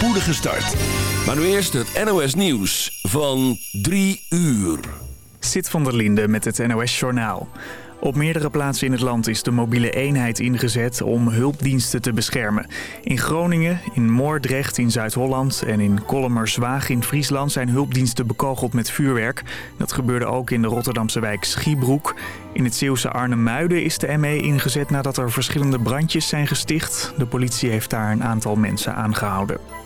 spoedige start. Maar nu eerst het NOS Nieuws van 3 uur. Sit van der Linde met het NOS Journaal. Op meerdere plaatsen in het land is de mobiele eenheid ingezet om hulpdiensten te beschermen. In Groningen, in Moordrecht in Zuid-Holland en in Kollemerswaag in Friesland zijn hulpdiensten bekogeld met vuurwerk. Dat gebeurde ook in de Rotterdamse wijk Schiebroek. In het Zeeuwse Arnhem-Muiden is de ME ingezet nadat er verschillende brandjes zijn gesticht. De politie heeft daar een aantal mensen aangehouden.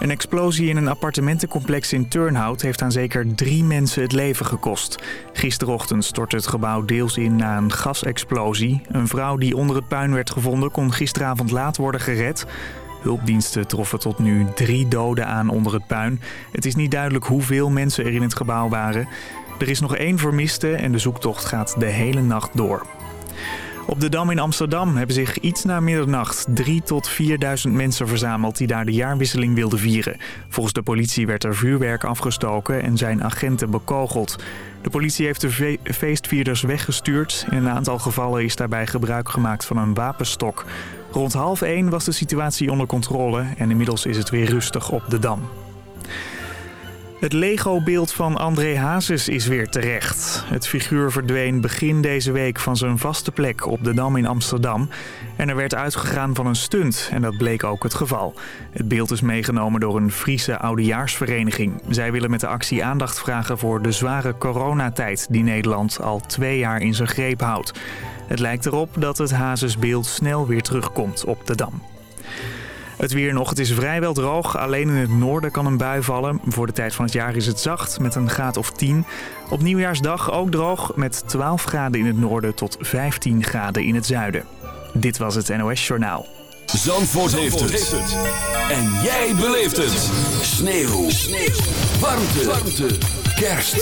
Een explosie in een appartementencomplex in Turnhout heeft aan zeker drie mensen het leven gekost. Gisterochtend stortte het gebouw deels in na een gasexplosie. Een vrouw die onder het puin werd gevonden kon gisteravond laat worden gered. Hulpdiensten troffen tot nu drie doden aan onder het puin. Het is niet duidelijk hoeveel mensen er in het gebouw waren. Er is nog één vermiste en de zoektocht gaat de hele nacht door. Op de Dam in Amsterdam hebben zich iets na middernacht 3 tot 4.000 mensen verzameld die daar de jaarwisseling wilden vieren. Volgens de politie werd er vuurwerk afgestoken en zijn agenten bekogeld. De politie heeft de feestvierders weggestuurd. In een aantal gevallen is daarbij gebruik gemaakt van een wapenstok. Rond half één was de situatie onder controle en inmiddels is het weer rustig op de Dam. Het Lego-beeld van André Hazes is weer terecht. Het figuur verdween begin deze week van zijn vaste plek op de Dam in Amsterdam. En er werd uitgegaan van een stunt en dat bleek ook het geval. Het beeld is meegenomen door een Friese oudejaarsvereniging. Zij willen met de actie aandacht vragen voor de zware coronatijd... die Nederland al twee jaar in zijn greep houdt. Het lijkt erop dat het Hazesbeeld snel weer terugkomt op de Dam. Het weer nog, het is vrijwel droog. Alleen in het noorden kan een bui vallen. Voor de tijd van het jaar is het zacht met een graad of 10. Op nieuwjaarsdag ook droog met 12 graden in het noorden tot 15 graden in het zuiden. Dit was het NOS Journaal. Zandvoort, heeft, het. En jij beleeft het. Sneeuw. Sneeuw. Warmte. Warmte. Kerst.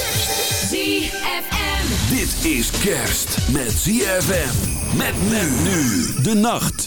ZFM. Dit is kerst met ZFM. Met men nu de nacht.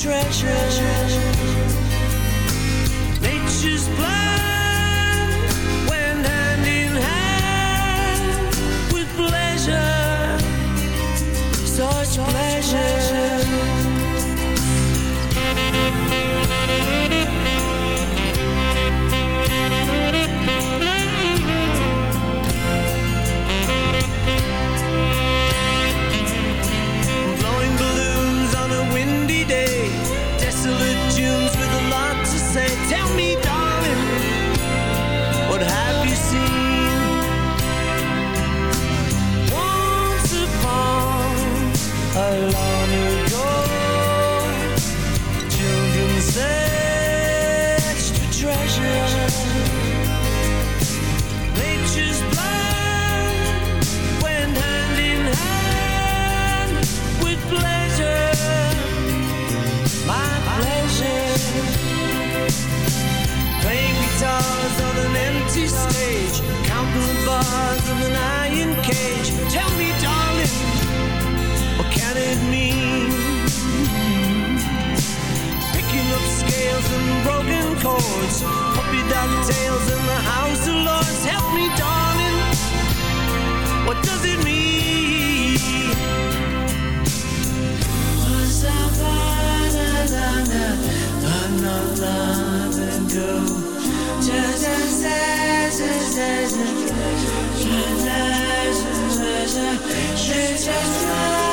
treasure. Nature's plan cage. Tell me, darling, what can it mean? Picking up scales and broken chords, puppy dog tails in the House of Lords. Help me, darling, what does it mean? Was I że just.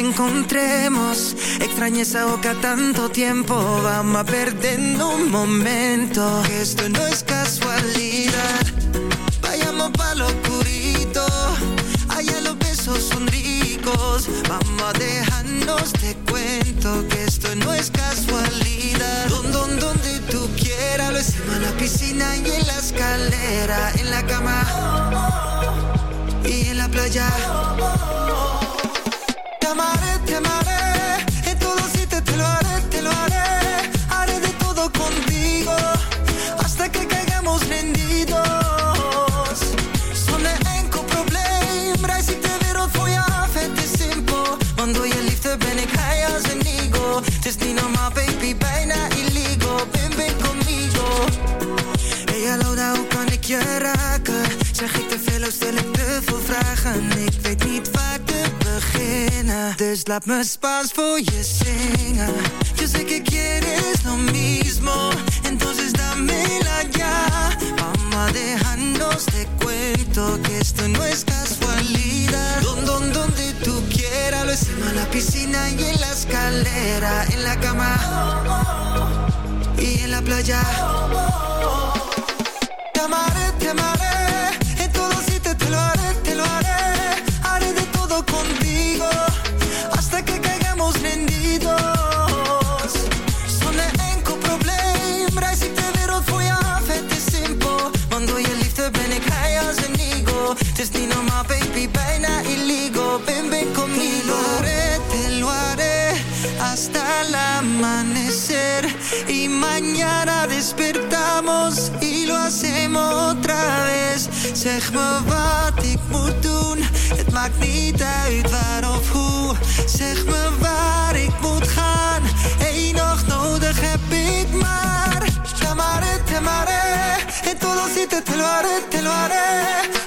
Encontremos. Extrañé esa boca tanto tiempo. Vamos a perdiendo un momento. Esto no es casualidad. Vayamos pa' lo oscurito. Allá los besos son ricos. Vamos a dejarnos de cuento. Que esto no es casualidad. Don, don, donde tú quieras. Lo hicimos en la piscina y en la escalera. En la cama y en la playa. Dus laat me Spaans. Yo sé que quieres lo mismo, entonces dame la ya. Vamos a dejarnos de cuento que esto no es casualidad. Don, don, donde tú quieras, lo hicimos en la piscina y en la escalera, en la cama y en la playa. Te amaré, te amaré, despertamos y lo hacemos otra vez. Zeg me wat ik moet doen, het maakt niet uit waar of hoe. Zeg me waar ik moet gaan, één nog nodig heb ik maar. Te amaré, te amaré, en todo sitio te lo haré, te lo haré.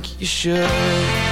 Think you should.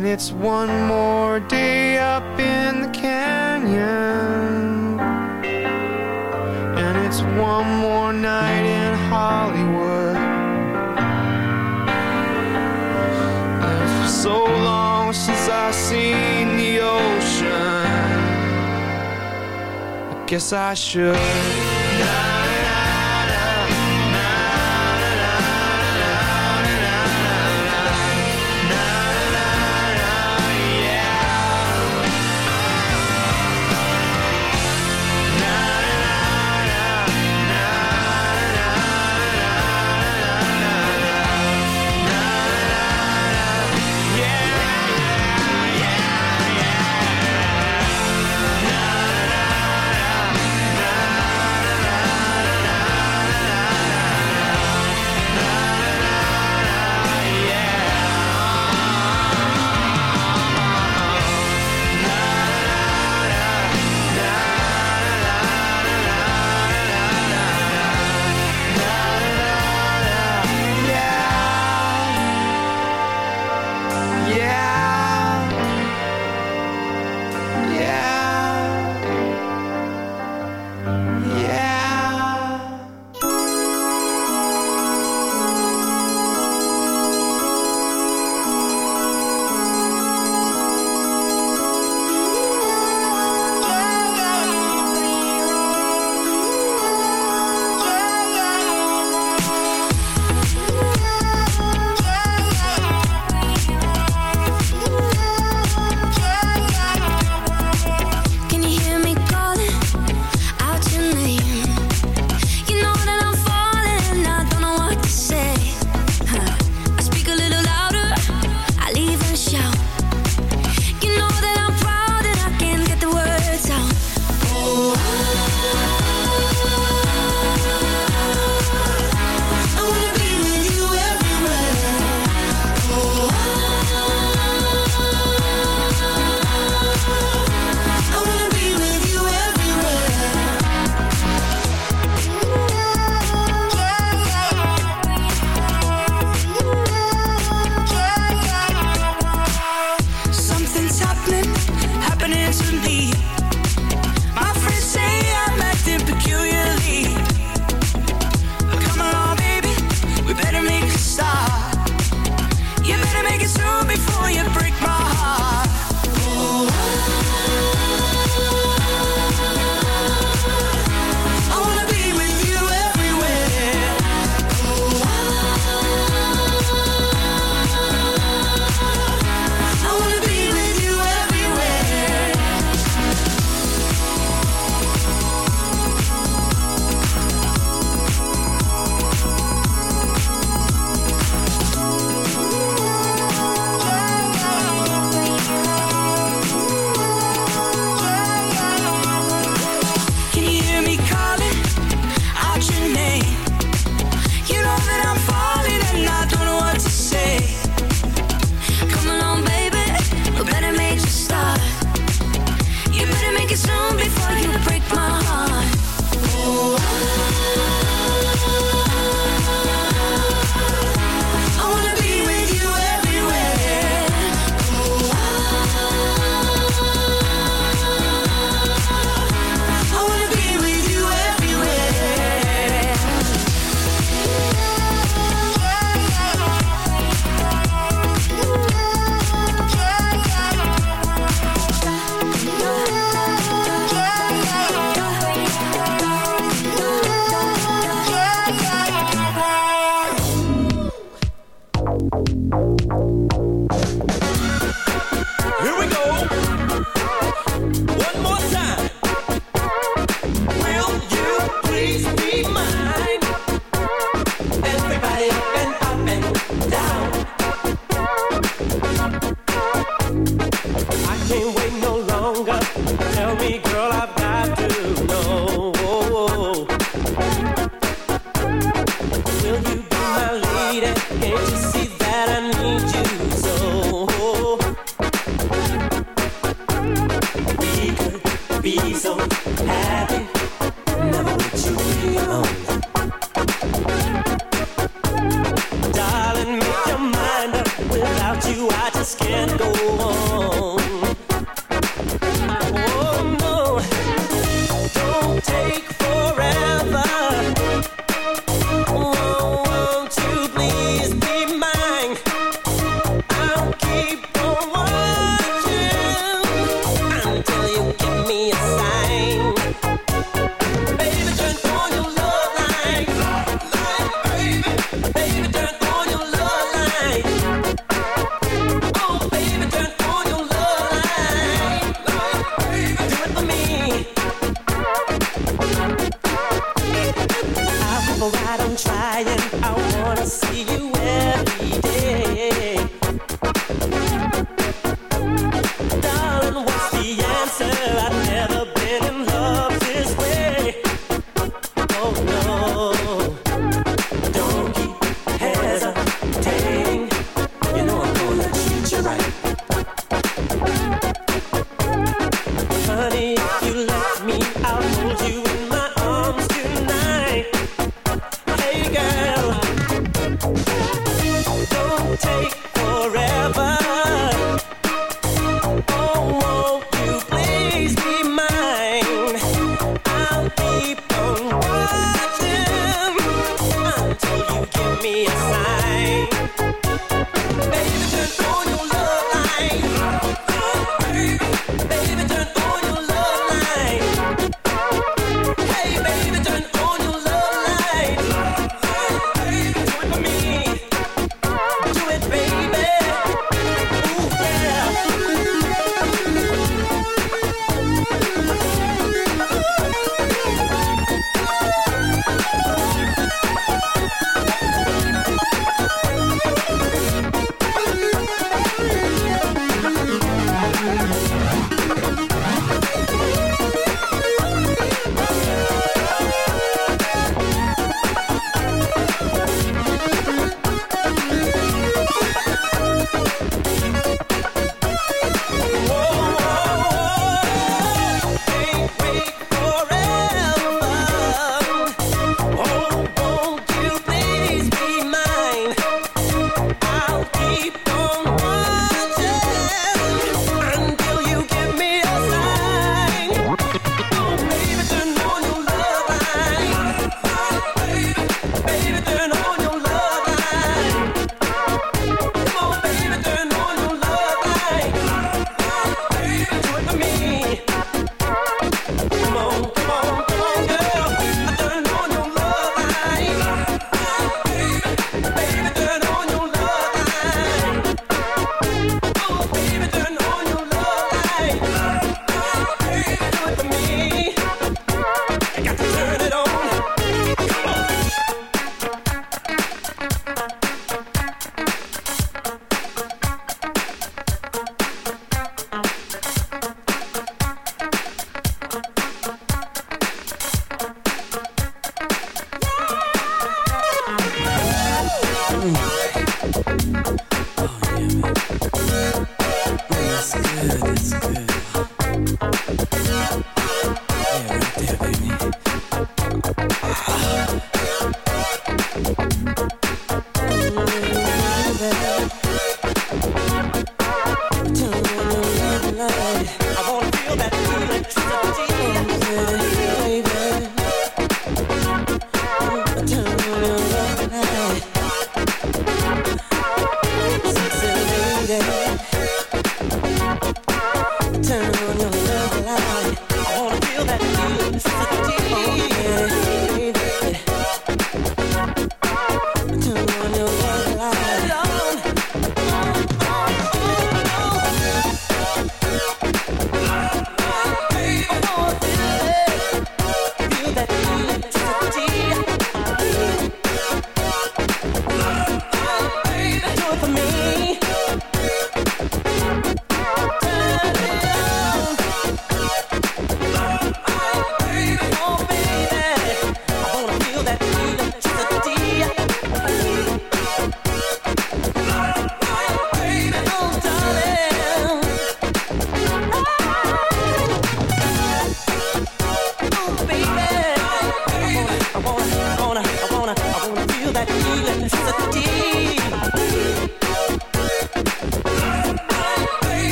And it's one more day up in the canyon. And it's one more night in Hollywood. It's so long since I've seen the ocean, I guess I should.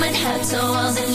Kussen op mijn huid zoals een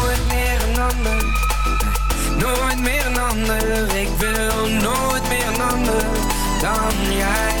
Nooit meer een ander. Ik wil nooit meer een ander dan jij.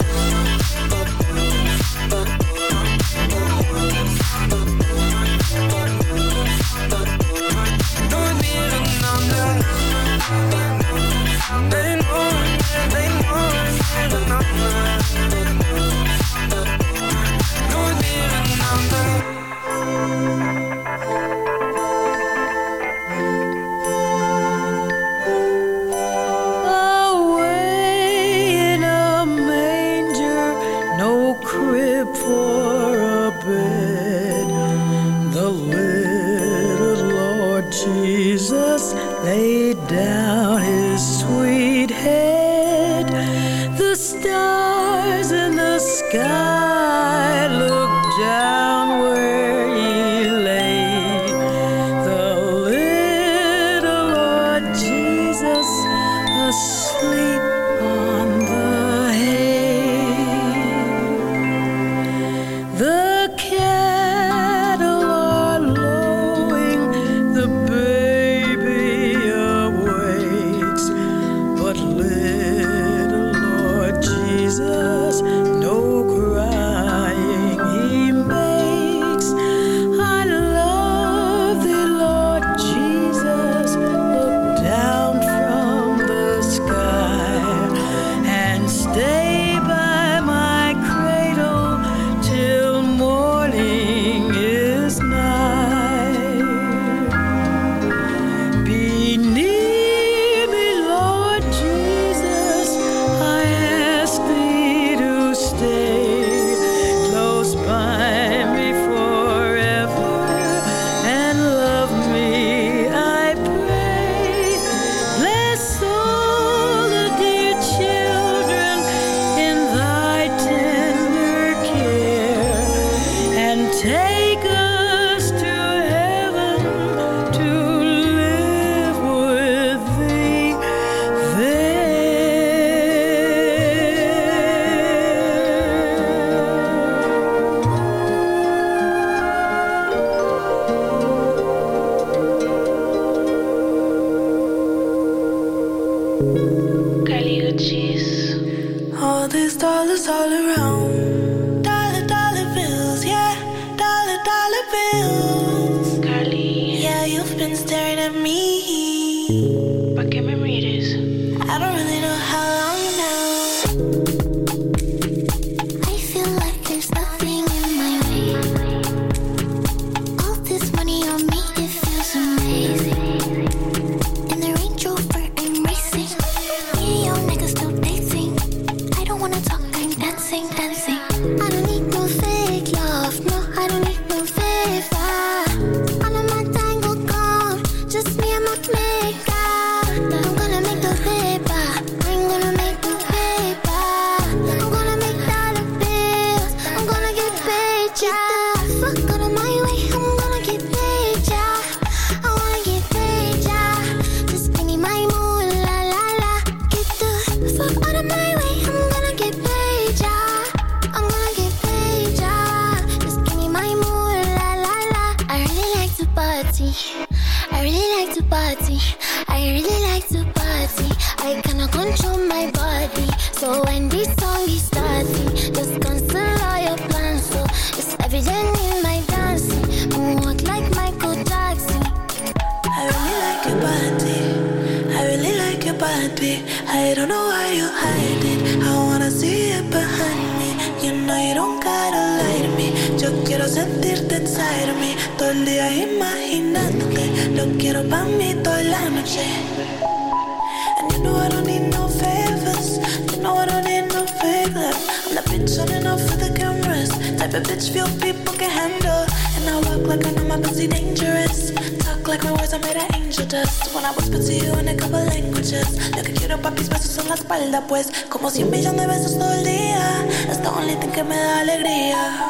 espalda, pues como 100 millones de besos todo el día. Hasta un litín que me da alegría.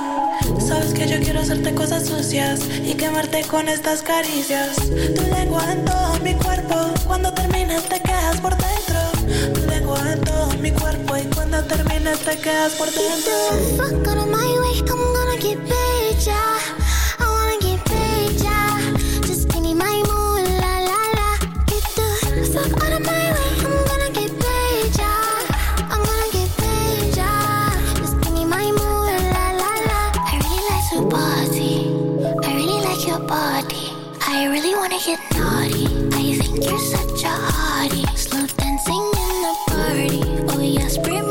Sabes que yo quiero hacerte cosas sucias y quemarte con estas caricias. Tu lengua en todo mi cuerpo, cuando terminas te quedas por dentro. Tu lengua en todo mi cuerpo y cuando terminas te quedas por dentro. body. I really wanna get naughty. I think you're such a hottie. Slow dancing in the party. Oh yes, bring